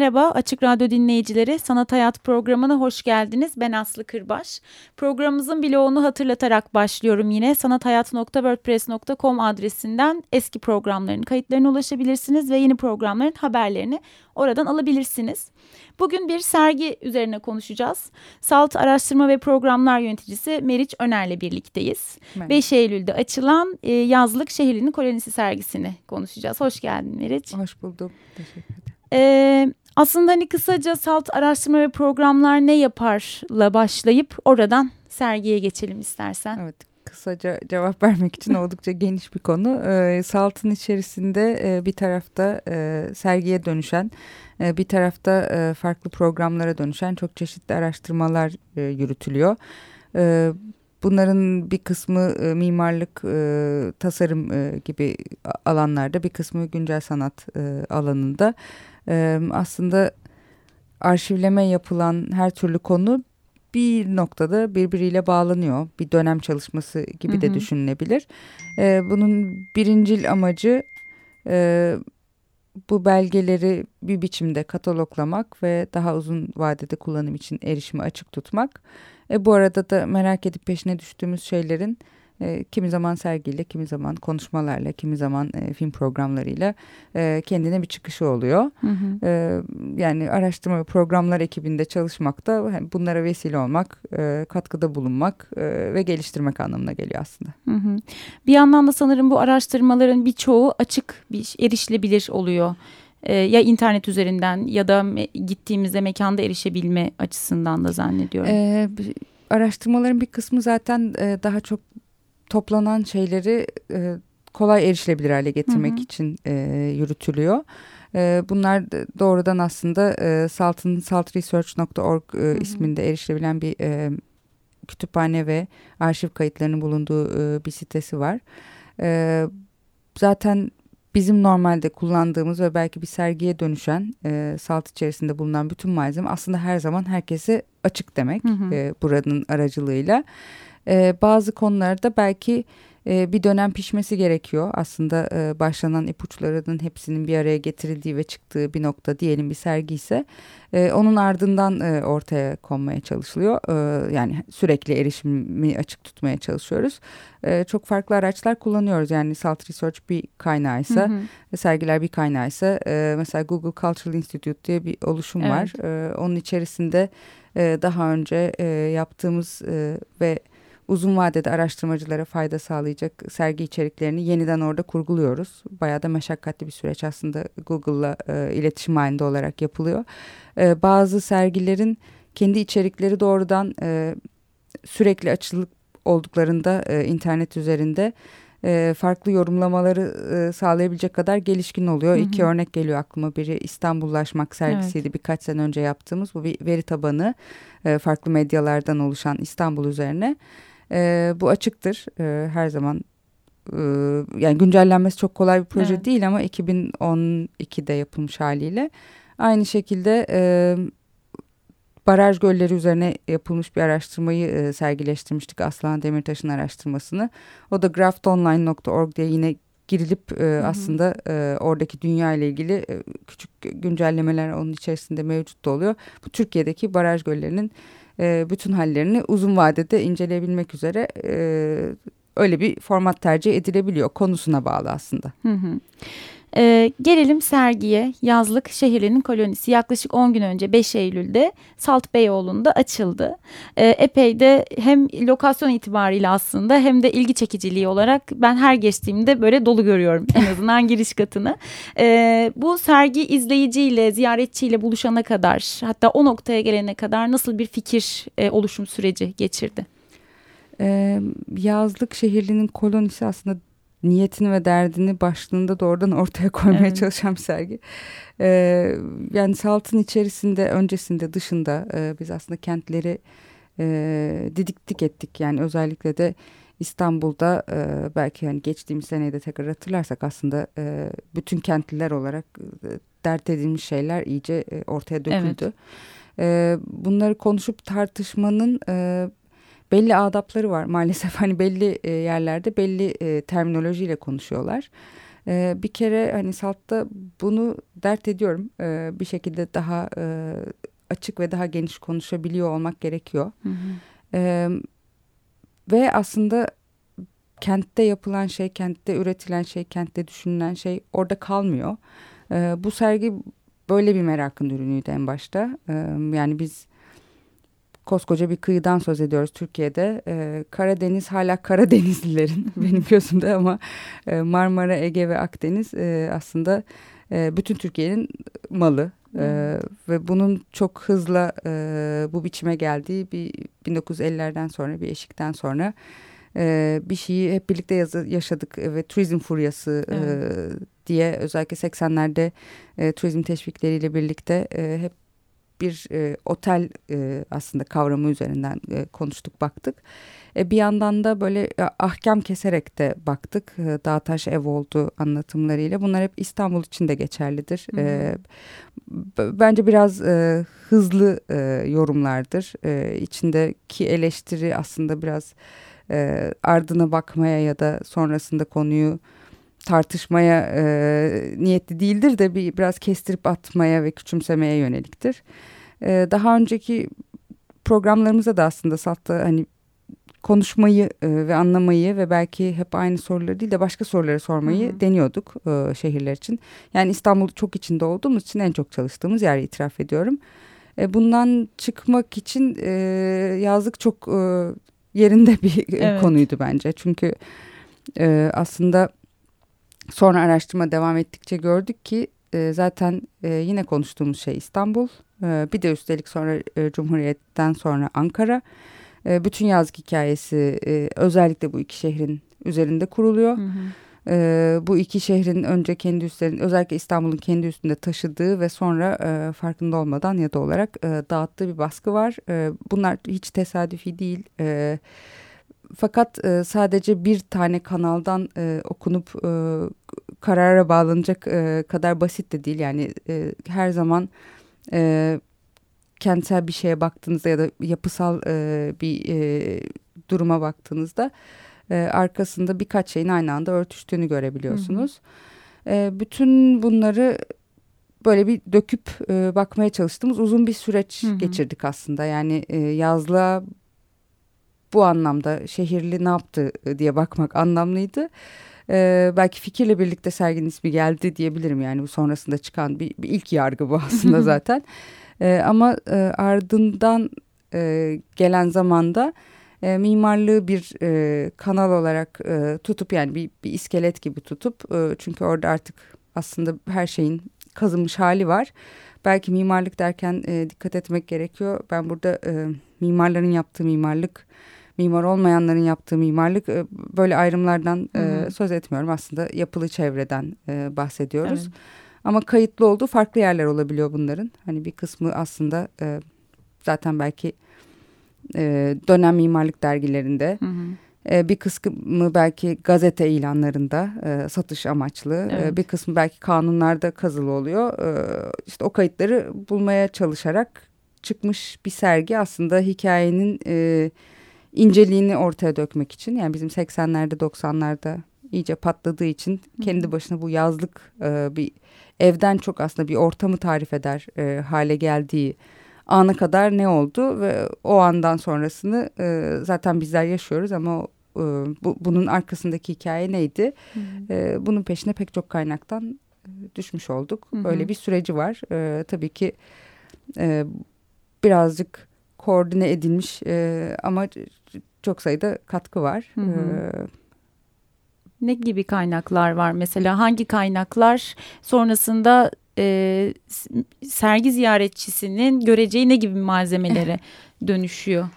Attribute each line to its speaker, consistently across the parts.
Speaker 1: Merhaba Açık Radyo dinleyicileri, Sanat Hayat programına hoş geldiniz. Ben Aslı Kırbaş. Programımızın bloğunu hatırlatarak başlıyorum yine. sanathayat.wordpress.com adresinden eski programların kayıtlarına ulaşabilirsiniz ve yeni programların haberlerini oradan alabilirsiniz. Bugün bir sergi üzerine konuşacağız. Salt Araştırma ve Programlar Yöneticisi Meriç Öner'le birlikteyiz. Merhaba. 5 Eylül'de açılan e, yazlık şehirinin kolonisi sergisini konuşacağız. Hoş geldin Meriç.
Speaker 2: Hoş buldum. Teşekkür ederim.
Speaker 1: Ee, aslında hani kısaca salt araştırma ve programlar ne yaparla başlayıp oradan sergiye geçelim istersen.
Speaker 2: Evet kısaca cevap vermek için oldukça geniş bir konu. Ee, Salt'ın içerisinde e, bir tarafta e, sergiye dönüşen, e, bir tarafta farklı programlara dönüşen çok çeşitli araştırmalar yürütülüyor. Bunların bir kısmı e, mimarlık, e, tasarım e, gibi alanlarda, bir kısmı güncel sanat e, alanında e, aslında arşivleme yapılan her türlü konu bir noktada birbiriyle bağlanıyor. Bir dönem çalışması gibi de düşünülebilir. E, bunun birincil amacı e, bu belgeleri bir biçimde kataloglamak ve daha uzun vadede kullanım için erişimi açık tutmak. E, bu arada da merak edip peşine düştüğümüz şeylerin e, kimi zaman sergiyle, kimi zaman konuşmalarla, kimi zaman e, film programlarıyla e, kendine bir çıkışı oluyor. Hı hı. E, yani araştırma ve programlar ekibinde çalışmakta bunlara vesile olmak, e, katkıda bulunmak e, ve geliştirmek anlamına geliyor aslında. Hı hı.
Speaker 1: Bir yandan da sanırım bu araştırmaların birçoğu açık, bir erişilebilir oluyor e, ya internet üzerinden ya da gittiğimizde mekanda erişebilme açısından da zannediyorum. Ee,
Speaker 2: araştırmaların bir kısmı zaten e, daha çok toplanan şeyleri e, kolay erişilebilir hale getirmek hı hı. için e, yürütülüyor. E, bunlar doğrudan aslında e, Salt'ın saltresearch.org e, isminde erişilebilen bir e, kütüphane ve arşiv kayıtlarının bulunduğu e, bir sitesi var. E, zaten bizim normalde kullandığımız ve belki bir sergiye dönüşen e, salt içerisinde bulunan bütün malzeme aslında her zaman herkese açık demek hı hı. E, buranın aracılığıyla e, bazı konularda belki e, bir dönem pişmesi gerekiyor. Aslında e, başlanan ipuçlarının hepsinin bir araya getirildiği ve çıktığı bir nokta diyelim bir sergi ise e, onun ardından e, ortaya konmaya çalışılıyor. E, yani sürekli erişimi açık tutmaya çalışıyoruz. E, çok farklı araçlar kullanıyoruz. Yani Salt Research bir kaynağıysa, hı hı. sergiler bir kaynağıysa e, mesela Google Cultural Institute diye bir oluşum evet. var. E, onun içerisinde e, daha önce e, yaptığımız e, ve uzun vadede araştırmacılara fayda sağlayacak sergi içeriklerini yeniden orada kurguluyoruz. Bayağı da meşakkatli bir süreç aslında Google'la e, iletişim halinde olarak yapılıyor. E, bazı sergilerin kendi içerikleri doğrudan e, sürekli açılıp olduklarında e, internet üzerinde e, farklı yorumlamaları e, sağlayabilecek kadar gelişkin oluyor. Hı hı. İki örnek geliyor aklıma. Biri İstanbullaşmak sergisiydi evet. birkaç sene önce yaptığımız. Bu bir veri tabanı e, farklı medyalardan oluşan İstanbul üzerine. E, bu açıktır e, her zaman. E, yani güncellenmesi çok kolay bir proje evet. değil ama 2012'de yapılmış haliyle. Aynı şekilde e, baraj gölleri üzerine yapılmış bir araştırmayı e, sergileştirmiştik. Aslan Demirtaş'ın araştırmasını. O da graftonline.org diye yine girilip e, aslında e, oradaki dünya ile ilgili e, küçük güncellemeler onun içerisinde mevcut da oluyor. Bu Türkiye'deki baraj göllerinin e, bütün hallerini uzun vadede inceleyebilmek üzere e, öyle bir format tercih edilebiliyor konusuna bağlı aslında. Hı hı.
Speaker 1: Ee, gelelim sergiye. Yazlık Şehirlerin Kolonisi yaklaşık 10 gün önce 5 Eylül'de Salt Beyoğlu'nda açıldı. Ee, epey de hem lokasyon itibariyle aslında hem de ilgi çekiciliği olarak ben her geçtiğimde böyle dolu görüyorum en azından giriş katını. Ee, bu sergi izleyiciyle, ziyaretçiyle buluşana kadar hatta o noktaya gelene kadar nasıl bir fikir e, oluşum süreci geçirdi?
Speaker 2: Ee, yazlık Şehirlerin Kolonisi aslında niyetini ve derdini başlığında doğrudan ortaya koymaya evet. çalışan bir sergi. E, yani Salt'ın içerisinde, öncesinde, dışında e, biz aslında kentleri e, didiktik ettik. Yani özellikle de İstanbul'da e, belki hani geçtiğimiz seneyi de tekrar hatırlarsak aslında e, bütün kentliler olarak e, dert edilmiş şeyler iyice e, ortaya döküldü. Evet. E, bunları konuşup tartışmanın e, belli adapları var maalesef hani belli e, yerlerde belli e, terminolojiyle konuşuyorlar. E, bir kere hani Salt'ta bunu dert ediyorum e, bir şekilde daha e, açık ve daha geniş konuşabiliyor olmak gerekiyor. Hı hı. E, ve aslında kentte yapılan şey, kentte üretilen şey, kentte düşünülen şey orada kalmıyor. E, bu sergi böyle bir merakın ürünüydü en başta. E, yani biz koskoca bir kıyıdan söz ediyoruz Türkiye'de. E, Karadeniz hala Karadenizlilerin benim gözümde ama e, Marmara, Ege ve Akdeniz e, aslında e, bütün Türkiye'nin malı. Ee, ve bunun çok hızla e, bu biçime geldiği bir 1950'lerden sonra bir eşikten sonra e, bir şeyi hep birlikte yazı, yaşadık ve turizm furyası e, evet. e, diye özellikle 80'lerde e, turizm teşvikleriyle birlikte e, hep bir e, otel e, aslında kavramı üzerinden e, konuştuk baktık. E, bir yandan da böyle e, ahkam keserek de baktık. E, Dağtaş ev oldu anlatımlarıyla. Bunlar hep İstanbul için de geçerlidir. Hı hı. E, bence biraz e, hızlı e, yorumlardır. E, içindeki eleştiri aslında biraz e, ardına bakmaya ya da sonrasında konuyu tartışmaya e, niyetli değildir de bir biraz kestirip atmaya ve küçümsemeye yöneliktir. E, daha önceki programlarımızda da aslında Salt'ta hani konuşmayı e, ve anlamayı ve belki hep aynı soruları değil de başka soruları sormayı Hı-hı. deniyorduk e, şehirler için. Yani İstanbul çok içinde olduğumuz için en çok çalıştığımız yer itiraf ediyorum. E, bundan çıkmak için e, yazlık çok e, yerinde bir evet. konuydu bence. Çünkü e, aslında sonra araştırma devam ettikçe gördük ki e, zaten e, yine konuştuğumuz şey İstanbul. E, bir de üstelik sonra e, Cumhuriyet'ten sonra Ankara. E, bütün yazlık hikayesi e, özellikle bu iki şehrin üzerinde kuruluyor. Hı hı. E, bu iki şehrin önce kendi üstlerinde özellikle İstanbul'un kendi üstünde taşıdığı ve sonra e, farkında olmadan ya da olarak e, dağıttığı bir baskı var. E, bunlar hiç tesadüfi değil. E, fakat e, sadece bir tane kanaldan e, okunup e, karara bağlanacak e, kadar basit de değil. Yani e, her zaman e, kentsel bir şeye baktığınızda ya da yapısal e, bir e, duruma baktığınızda e, arkasında birkaç şeyin aynı anda örtüştüğünü görebiliyorsunuz. Hı hı. E, bütün bunları böyle bir döküp e, bakmaya çalıştığımız uzun bir süreç hı hı. geçirdik aslında. Yani e, yazlığa bu anlamda şehirli ne yaptı diye bakmak anlamlıydı. Ee, belki fikirle birlikte serginin ismi geldi diyebilirim yani bu sonrasında çıkan bir, bir ilk yargı bu aslında zaten. E, ama e, ardından e, gelen zamanda e, mimarlığı bir e, kanal olarak e, tutup yani bir, bir iskelet gibi tutup e, çünkü orada artık aslında her şeyin kazınmış hali var. Belki mimarlık derken e, dikkat etmek gerekiyor. Ben burada e, mimarların yaptığı mimarlık, mimar olmayanların yaptığı mimarlık e, böyle ayrımlardan e, söz etmiyorum. Aslında yapılı çevreden e, bahsediyoruz. Evet. Ama kayıtlı olduğu farklı yerler olabiliyor bunların. Hani bir kısmı aslında e, zaten belki e, dönem mimarlık dergilerinde. Hı hı. E, bir kısmı belki gazete ilanlarında e, satış amaçlı. E, evet. E, bir kısmı belki kanunlarda kazılı oluyor. E, işte o kayıtları bulmaya çalışarak çıkmış bir sergi aslında hikayenin e, inceliğini ortaya dökmek için. Yani bizim 80'lerde 90'larda iyice patladığı için kendi başına bu yazlık e, bir evden çok aslında bir ortamı tarif eder e, hale geldiği ana kadar ne oldu ve o andan sonrasını e, zaten bizler yaşıyoruz ama e, bu, bunun arkasındaki hikaye neydi? Hı hı. E, bunun peşine pek çok kaynaktan e, düşmüş olduk. Hı hı. Öyle bir süreci var. E, tabii ki e, birazcık koordine edilmiş e, ama çok sayıda katkı var. Hı hı. E,
Speaker 1: ne gibi kaynaklar var mesela hangi kaynaklar sonrasında e, sergi ziyaretçisinin göreceği ne gibi malzemelere dönüşüyor?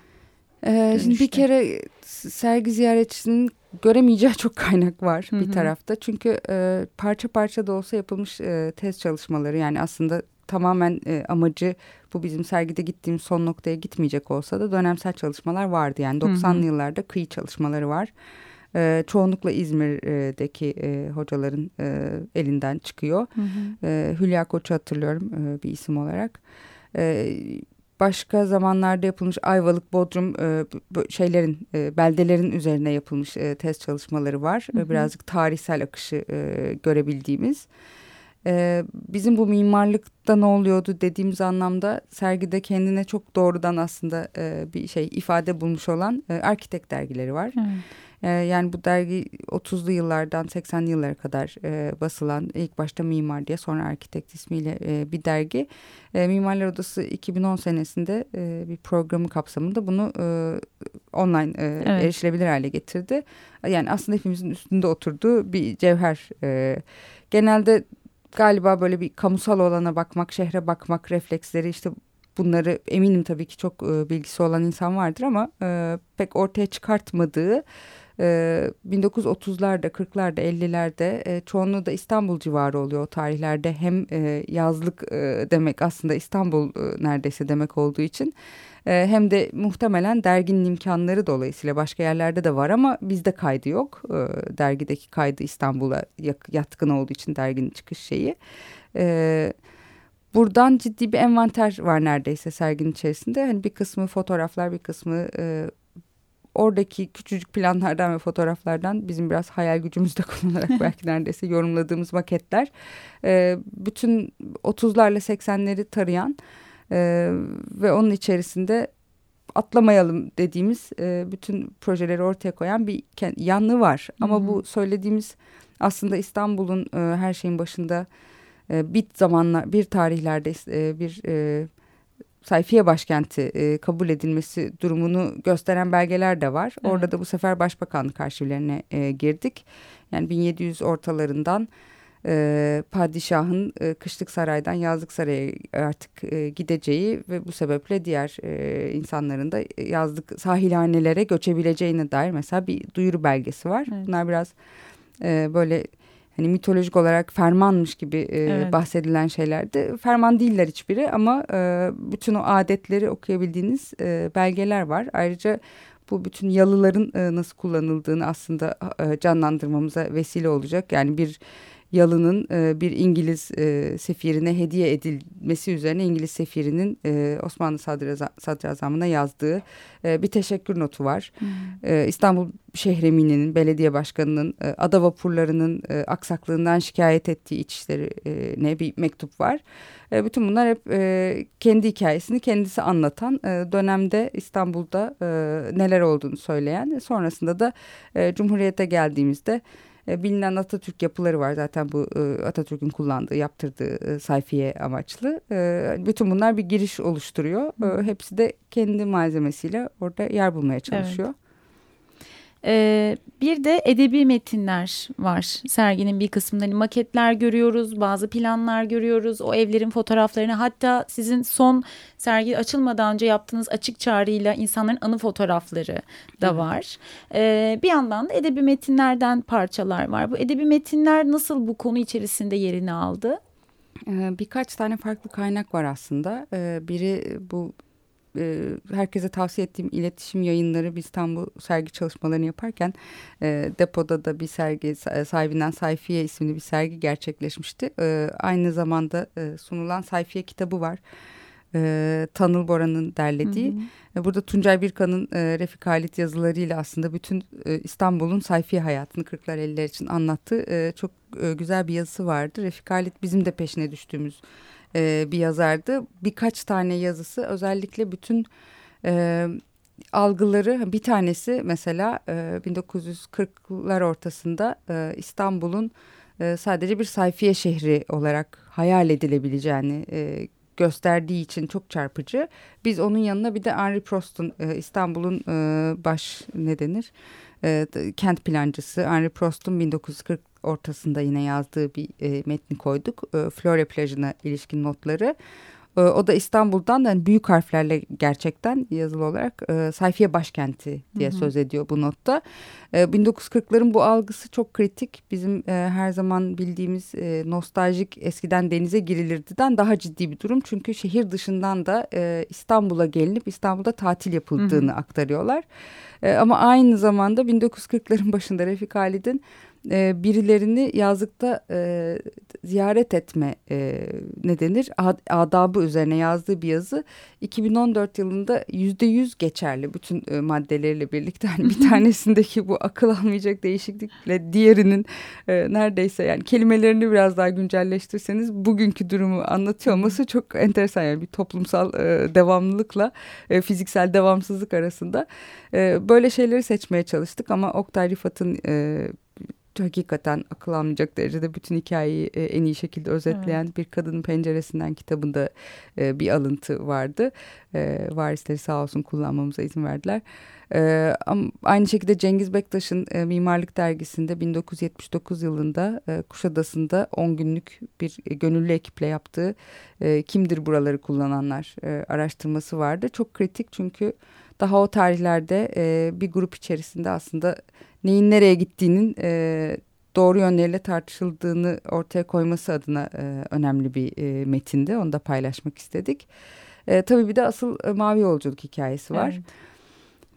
Speaker 2: Ee, şimdi bir kere sergi ziyaretçisinin göremeyeceği çok kaynak var
Speaker 1: Hı hı.
Speaker 2: bir tarafta. Çünkü e, parça parça da olsa yapılmış e, tez çalışmaları yani aslında tamamen e, amacı bu bizim sergide gittiğimiz son noktaya gitmeyecek olsa da dönemsel çalışmalar vardı. Yani 90'lı yıllarda kıyı çalışmaları var. E, çoğunlukla İzmir'deki e, hocaların e, elinden çıkıyor.
Speaker 1: Hı hı.
Speaker 2: E, Hülya Koç'u hatırlıyorum e, bir isim olarak. E, başka zamanlarda yapılmış Ayvalık, Bodrum e, şeylerin, e, beldelerin üzerine yapılmış e, test çalışmaları var.
Speaker 1: Hı hı.
Speaker 2: E, birazcık tarihsel akışı e, görebildiğimiz. E, bizim bu mimarlıkta ne oluyordu dediğimiz anlamda sergide kendine çok doğrudan aslında e, bir şey ifade bulmuş olan e, arkitek dergileri var.
Speaker 1: Evet.
Speaker 2: Ee, yani bu dergi 30'lu yıllardan 80'li yıllara kadar e, basılan ilk başta Mimar diye sonra Arkitekt ismiyle e, bir dergi. E, Mimarlar Odası 2010 senesinde e, bir programı kapsamında bunu e, online e,
Speaker 1: Evet.
Speaker 2: erişilebilir hale getirdi. Yani aslında hepimizin üstünde oturduğu bir cevher. E, genelde galiba böyle bir kamusal olana bakmak, şehre bakmak refleksleri işte bunları eminim tabii ki çok e, bilgisi olan insan vardır ama e, pek ortaya çıkartmadığı e, 1930'larda, 40'larda, 50'lerde e, çoğunluğu da İstanbul civarı oluyor o tarihlerde. Hem e, yazlık e, demek aslında İstanbul e, neredeyse demek olduğu için e, hem de muhtemelen derginin imkanları dolayısıyla başka yerlerde de var ama bizde kaydı yok. E, dergideki kaydı İstanbul'a yatkın olduğu için derginin çıkış şeyi. E, buradan ciddi bir envanter var neredeyse serginin içerisinde. Hani bir kısmı fotoğraflar, bir kısmı e, oradaki küçücük planlardan ve fotoğraflardan bizim biraz hayal gücümüzde kullanarak belki neredeyse yorumladığımız maketler. E, bütün 30'larla 80'leri tarayan e, ve onun içerisinde atlamayalım dediğimiz e, bütün projeleri ortaya koyan bir yanlı var. Ama
Speaker 1: Hı hı.
Speaker 2: bu söylediğimiz aslında İstanbul'un e, her şeyin başında e, bir zamanlar bir tarihlerde e, bir e, sayfiye başkenti e, kabul edilmesi durumunu gösteren belgeler de var.
Speaker 1: Evet.
Speaker 2: Orada da bu sefer başbakanlık arşivlerine e, girdik. Yani 1700 ortalarından e, padişahın e, kışlık saraydan yazlık saraya artık e, gideceği ve bu sebeple diğer e, insanların da yazlık sahilhanelere göçebileceğine dair mesela bir duyuru belgesi var.
Speaker 1: Evet.
Speaker 2: Bunlar biraz e, böyle hani mitolojik olarak fermanmış gibi e,
Speaker 1: Evet.
Speaker 2: bahsedilen şeylerdi. Ferman değiller hiçbiri ama e, bütün o adetleri okuyabildiğiniz e, belgeler var. Ayrıca bu bütün yalıların e, nasıl kullanıldığını aslında e, canlandırmamıza vesile olacak. Yani bir yalının e, bir İngiliz e, sefirine hediye edilmesi üzerine İngiliz sefirinin e, Osmanlı Sadrazam, Sadrazamına yazdığı e, bir teşekkür notu var. E, İstanbul Şehremini'nin belediye başkanının e, ada vapurlarının e, aksaklığından şikayet ettiği içişlerine bir mektup var. E, bütün bunlar hep e, kendi hikayesini kendisi anlatan e, dönemde İstanbul'da e, neler olduğunu söyleyen sonrasında da e, Cumhuriyet'e geldiğimizde e, bilinen Atatürk yapıları var zaten bu e, Atatürk'ün kullandığı yaptırdığı e, sayfiye amaçlı. E, bütün bunlar bir giriş oluşturuyor. E, hepsi de kendi malzemesiyle orada yer bulmaya çalışıyor.
Speaker 1: Ee, bir de edebi metinler var serginin bir kısmında. Hani maketler görüyoruz, bazı planlar görüyoruz, o evlerin fotoğraflarını. Hatta sizin son sergi açılmadan önce yaptığınız açık çağrıyla insanların anı fotoğrafları da var. Ee, bir yandan da edebi metinlerden parçalar var. Bu edebi metinler nasıl bu konu içerisinde yerini aldı?
Speaker 2: Ee, Birkaç tane farklı kaynak var aslında. Ee, Biri bu e, herkese tavsiye ettiğim iletişim yayınları biz tam bu sergi çalışmalarını yaparken e, depoda da bir sergi sa- sahibinden Sayfiye isimli bir sergi gerçekleşmişti. E, aynı zamanda e, sunulan Sayfiye kitabı var. E, Tanıl Bora'nın derlediği. E, Burada Tuncay Birkan'ın e, Refik Halit yazılarıyla aslında bütün e, İstanbul'un sayfiye hayatını 40'lar 50'ler için anlattığı e, çok e, güzel bir yazısı vardı. Refik Halit bizim de peşine düştüğümüz e, bir yazardı. Birkaç tane yazısı özellikle bütün e, algıları bir tanesi mesela e, 1940'lar ortasında e, İstanbul'un e, sadece bir sayfiye şehri olarak hayal edilebileceğini e, gösterdiği için çok çarpıcı. Biz onun yanına bir de Henri Prost'un e, İstanbul'un e, baş ne denir e, kent plancısı Henri Prost'un 1940 ortasında yine yazdığı bir e, metni koyduk. E, Flore plajına ilişkin notları. E, o da İstanbul'dan yani büyük harflerle gerçekten yazılı olarak e, sayfiye başkenti diye hı hı. söz ediyor bu notta. E, 1940'ların bu algısı çok kritik. Bizim e, her zaman bildiğimiz e, nostaljik eskiden denize girilirdiden daha ciddi bir durum. Çünkü şehir dışından da e, İstanbul'a gelinip İstanbul'da tatil yapıldığını hı hı. aktarıyorlar. E, ama aynı zamanda 1940'ların başında Refik Halid'in e, birilerini yazlıkta e, ziyaret etme e, ne denir Ad, adabı üzerine yazdığı bir yazı. 2014 yılında yüzde yüz geçerli bütün e, maddeleriyle birlikte. Hani bir tanesindeki bu akıl almayacak değişiklikle diğerinin e, neredeyse yani kelimelerini biraz daha güncelleştirseniz bugünkü durumu anlatıyor olması çok enteresan. Yani bir toplumsal e, devamlılıkla e, fiziksel devamsızlık arasında e, böyle şeyleri seçmeye çalıştık. Ama Oktay Rifat'ın e, hakikaten akıl almayacak derecede bütün hikayeyi e, en iyi şekilde özetleyen evet. bir kadının penceresinden kitabında e, bir alıntı vardı. E, varisleri sağ olsun kullanmamıza izin verdiler. E, ama aynı şekilde Cengiz Bektaş'ın e, Mimarlık Dergisi'nde 1979 yılında e, Kuşadası'nda 10 günlük bir e, gönüllü ekiple yaptığı e, kimdir buraları kullananlar e, araştırması vardı. Çok kritik çünkü daha o tarihlerde e, bir grup içerisinde aslında neyin nereye gittiğinin e, doğru yönleriyle tartışıldığını ortaya koyması adına e, önemli bir e, metinde. Onu da paylaşmak istedik. E, tabii bir de asıl e, Mavi Yolculuk hikayesi var. Evet.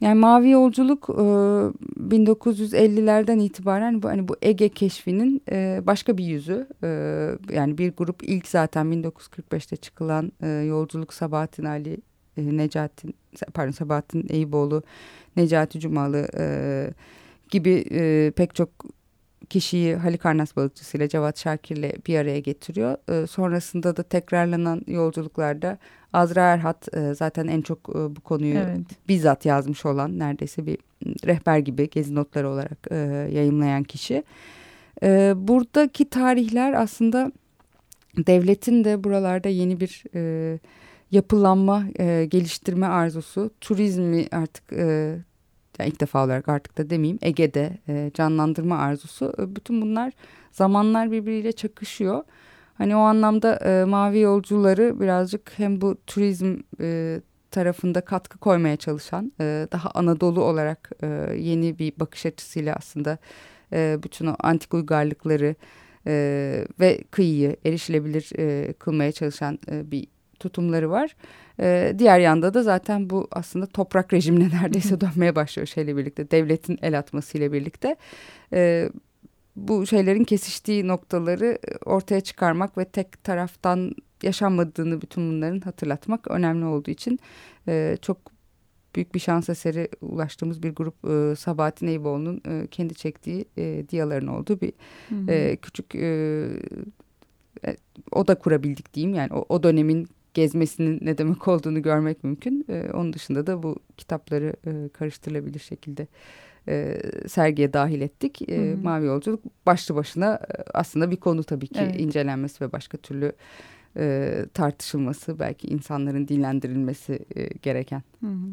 Speaker 2: Yani Mavi Yolculuk e, 1950'lerden itibaren bu hani bu Ege keşfinin e, başka bir yüzü. E, yani bir grup ilk zaten 1945'te çıkılan e, yolculuk Sabahattin Ali e, Necati pardon Sabahattin Eyüboğlu, Necati Cumalı e, gibi e, pek çok kişiyi Halikarnas balıkçısı ile Cevat Şakir'le bir araya getiriyor. E, sonrasında da tekrarlanan yolculuklarda Azra Erhat e, zaten en çok e, bu konuyu evet. bizzat yazmış olan neredeyse bir rehber gibi gezi notları olarak e, yayımlayan kişi. E, buradaki tarihler aslında devletin de buralarda yeni bir e, yapılanma, e, geliştirme arzusu, turizmi artık e, yani ilk defa olarak artık da demeyeyim Ege'de e, canlandırma arzusu. E, bütün bunlar zamanlar birbiriyle çakışıyor. Hani o anlamda e, mavi yolcuları birazcık hem bu turizm e, tarafında katkı koymaya çalışan e, daha Anadolu olarak e, yeni bir bakış açısıyla aslında e, bütün o antik uygarlıkları e, ve kıyıyı erişilebilir e, kılmaya çalışan e, bir tutumları var. E, diğer yanda da zaten bu aslında toprak rejimine neredeyse dönmeye başlıyor şeyle birlikte. Devletin el atmasıyla birlikte. E, bu şeylerin kesiştiği noktaları ortaya çıkarmak ve tek taraftan yaşanmadığını bütün bunların hatırlatmak önemli olduğu için e, çok büyük bir şans eseri ulaştığımız bir grup e, Sabahattin Eyüboğlu'nun e, kendi çektiği e, diyaların olduğu bir E, küçük e, e, o da kurabildik diyeyim yani o, o dönemin gezmesinin ne demek olduğunu görmek mümkün. E, onun dışında da bu kitapları e, karıştırılabilir şekilde e, sergiye dahil ettik. E, hı. Mavi Yolculuk başlı başına e, aslında bir konu tabii ki evet. incelenmesi ve başka türlü e, tartışılması belki insanların dinlendirilmesi e, gereken. Hı hı.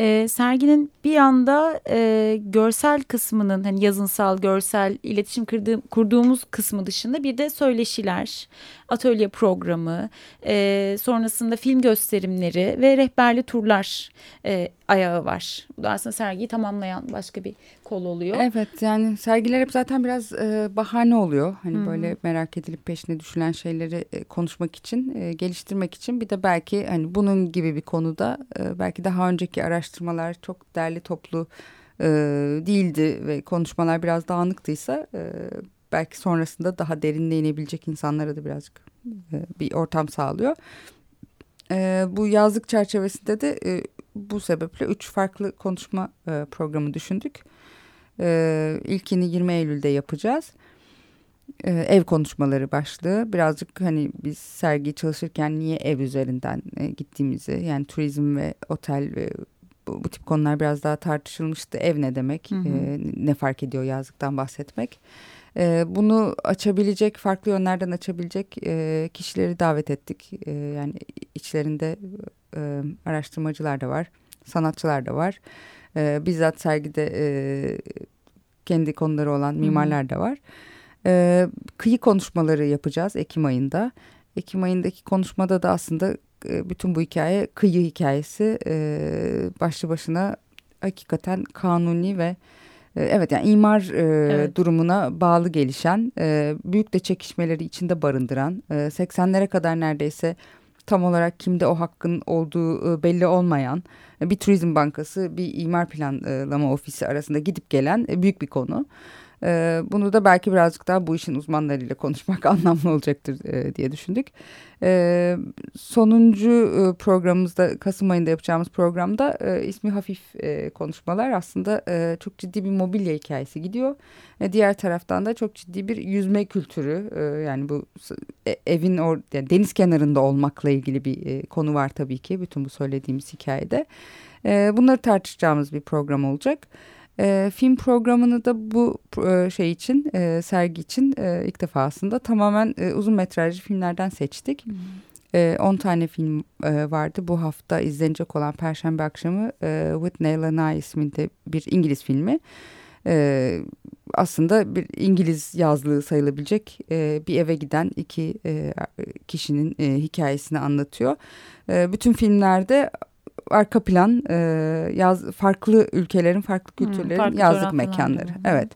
Speaker 1: E, serginin bir yanda e, görsel kısmının hani yazınsal, görsel iletişim kurduğum, kurduğumuz kısmı dışında bir de söyleşiler, atölye programı, e, sonrasında film gösterimleri ve rehberli turlar e, ayağı var. Bu da aslında sergiyi tamamlayan başka bir kol oluyor.
Speaker 2: Evet yani sergiler hep zaten biraz e, bahane oluyor. Hani hmm. böyle merak edilip peşine düşülen şeyleri e, konuşmak için, e, geliştirmek için. Bir de belki hani bunun gibi bir konuda e, belki daha önceki araştırmalar çok derli toplu e, değildi ve konuşmalar biraz dağınıktıysa e, belki sonrasında daha derinle inebilecek insanlara da birazcık e, bir ortam sağlıyor. E, bu yazlık çerçevesinde de e, bu sebeple üç farklı konuşma e, programı düşündük. E, ilkini 20 Eylül'de yapacağız. E, ev konuşmaları başlığı. Birazcık hani biz sergi çalışırken niye ev üzerinden e, gittiğimizi yani turizm ve otel ve bu, bu tip konular biraz daha tartışılmıştı. Ev ne demek? Hı hı. E, ne fark ediyor yazlıktan bahsetmek? E, bunu açabilecek, farklı yönlerden açabilecek e, kişileri davet ettik. E, yani içlerinde e, araştırmacılar da var, sanatçılar da var. E, bizzat sergide e, kendi konuları olan mimarlar da var. E, kıyı konuşmaları yapacağız Ekim ayında. Ekim ayındaki konuşmada da aslında e, bütün bu hikaye kıyı hikayesi e, başlı başına hakikaten kanuni ve e, evet yani imar e, evet. durumuna bağlı gelişen e, büyük de çekişmeleri içinde barındıran e, 80'lere kadar neredeyse tam olarak kimde o hakkın olduğu e, belli olmayan bir turizm bankası bir imar planlama ofisi arasında gidip gelen e, büyük bir konu. E, bunu da belki birazcık daha bu işin uzmanlarıyla konuşmak anlamlı olacaktır e, diye düşündük. E, sonuncu e, programımızda Kasım ayında yapacağımız programda e, ismi hafif konuşmalar aslında çok ciddi bir mobilya hikayesi gidiyor. E, diğer taraftan da çok ciddi bir yüzme kültürü yani bu evin or, yani deniz kenarında olmakla ilgili bir konu var tabii ki bütün bu söylediğimiz hikayede. Bunları tartışacağımız bir program olacak. E, film programını da bu e, şey için, e, sergi için e, ilk defa aslında tamamen e, uzun metrajlı filmlerden seçtik. Hmm. 10 e, tane film e, vardı. Bu hafta izlenecek olan Perşembe akşamı e, Whitney Lanai isminde bir İngiliz filmi. E, aslında bir İngiliz yazlığı sayılabilecek e, bir eve giden iki e, kişinin e, hikayesini anlatıyor. E, bütün filmlerde arka plan e, yaz farklı ülkelerin farklı kültürlerin hmm, farklı yazlık mekanları. Hmm. Evet.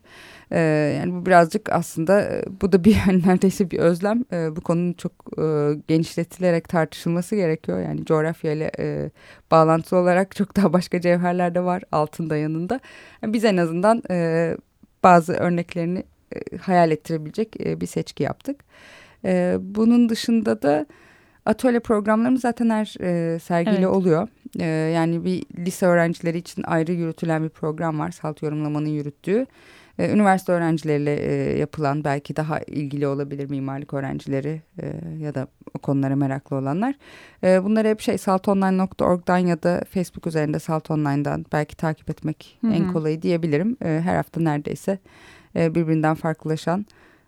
Speaker 2: E, yani bu birazcık aslında e, bu da bir yani neredeyse bir özlem. E, bu konunun çok e, genişletilerek tartışılması gerekiyor. Yani coğrafyayla e, bağlantılı olarak çok daha başka cevherler de var altında yanında. Yani biz en azından e, bazı örneklerini e, hayal ettirebilecek e, bir seçki yaptık. E, bunun dışında da Atölye programlarımız zaten her e, sergiyle evet. oluyor. E, yani bir lise öğrencileri için ayrı yürütülen bir program var. Salt yorumlamanın yürüttüğü. E, üniversite öğrencileriyle e, yapılan belki daha ilgili olabilir mimarlık öğrencileri e, ya da o konulara meraklı olanlar. E, bunları hep şey saltonline.org'dan ya da Facebook üzerinde Salt Online'dan belki takip etmek Hı -hı. en kolayı diyebilirim. E, her hafta neredeyse e, birbirinden farklılaşan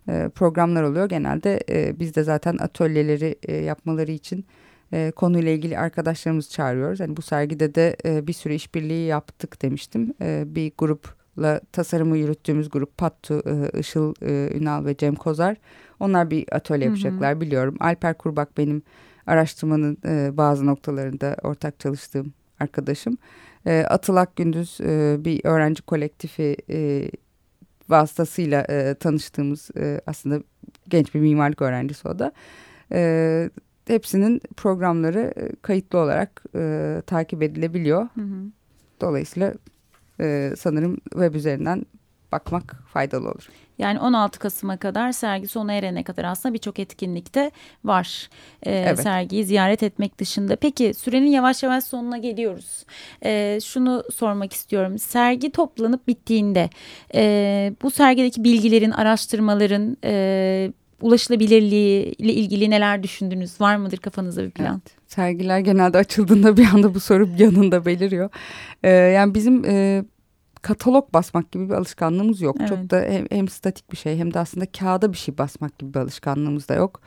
Speaker 2: e, programlar oluyor. Genelde e, biz de zaten atölyeleri e, yapmaları için e, konuyla ilgili arkadaşlarımızı çağırıyoruz. Yani bu sergide de e, bir sürü işbirliği yaptık demiştim. E, bir grupla tasarımı yürüttüğümüz grup Pattu, e, Işıl e, Ünal ve Cem Kozar. Onlar bir atölye yapacaklar hı hı. biliyorum. Alper Kurbak benim araştırmanın e, bazı noktalarında ortak çalıştığım arkadaşım. E, Atılak Gündüz e, bir öğrenci kolektifi e, vasıtasıyla e, tanıştığımız e, aslında genç bir mimarlık öğrencisi o da. E, hepsinin programları e, kayıtlı olarak e, takip edilebiliyor. Hı hı. Dolayısıyla e, sanırım web üzerinden bakmak faydalı olur.
Speaker 1: Yani 16 Kasım'a kadar sergi sona erene kadar aslında birçok etkinlikte var ee, evet. sergiyi ziyaret etmek dışında. Peki sürenin yavaş yavaş sonuna geliyoruz. Ee, şunu sormak istiyorum. Sergi toplanıp bittiğinde e, bu sergideki bilgilerin, araştırmaların e, ulaşılabilirliği ile ilgili neler düşündünüz? Var mıdır kafanızda bir plan? Evet.
Speaker 2: Sergiler genelde açıldığında bir anda bu soru yanında beliriyor. Ee, yani bizim e, katalog basmak gibi bir alışkanlığımız yok. Evet. Çok da hem, hem statik bir şey hem de aslında kağıda bir şey basmak gibi bir alışkanlığımız da yok.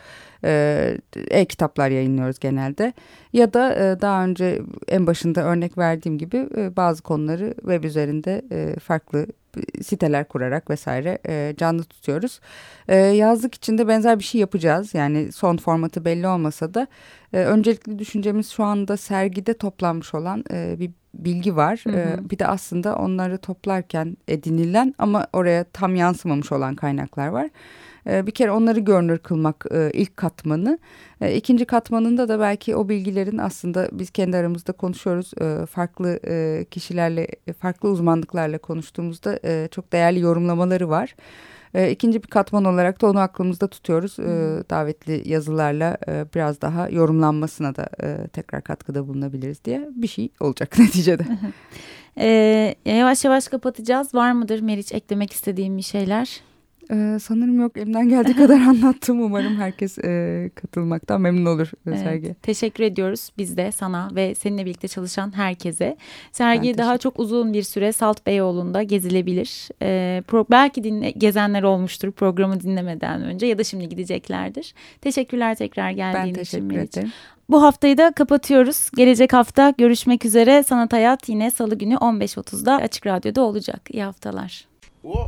Speaker 2: Ee, e-kitaplar yayınlıyoruz genelde. Ya da e, daha önce en başında örnek verdiğim gibi e, bazı konuları web üzerinde e, farklı siteler kurarak vesaire e, canlı tutuyoruz. E, yazlık içinde benzer bir şey yapacağız. Yani son formatı belli olmasa da e, öncelikli düşüncemiz şu anda sergide toplanmış olan e, bir bilgi var. Hı hı. E, bir de aslında onları toplarken edinilen ama oraya tam yansımamış olan kaynaklar var. E, bir kere onları görünür kılmak e, ilk katmanı. E, ikinci katmanında da belki o bilgilerin aslında biz kendi aramızda konuşuyoruz. E, farklı kişilerle, farklı uzmanlıklarla konuştuğumuzda çok değerli yorumlamaları var. E, ikinci bir katman olarak da onu aklımızda tutuyoruz. E, davetli yazılarla e, biraz daha yorumlanmasına da e, tekrar katkıda bulunabiliriz diye bir şey olacak neticede.
Speaker 1: e, yavaş yavaş kapatacağız. Var mıdır Meriç eklemek istediğim bir şeyler?
Speaker 2: Ee, sanırım yok elimden geldiği kadar anlattım. Umarım herkes e, katılmaktan memnun olur e, evet, sergi.
Speaker 1: Teşekkür ediyoruz biz de sana ve seninle birlikte çalışan herkese. Sergi daha çok uzun bir süre Salt Beyoğlu'nda gezilebilir. Ee, pro, belki dinle, gezenler olmuştur programı dinlemeden önce ya da şimdi gideceklerdir. Teşekkürler tekrar geldiğin ben için Meriç. Ederim. Bu haftayı da kapatıyoruz. Gelecek hafta görüşmek üzere. Sanat Hayat yine salı günü 15.30'da Açık Radyo'da olacak. İyi haftalar. Oh.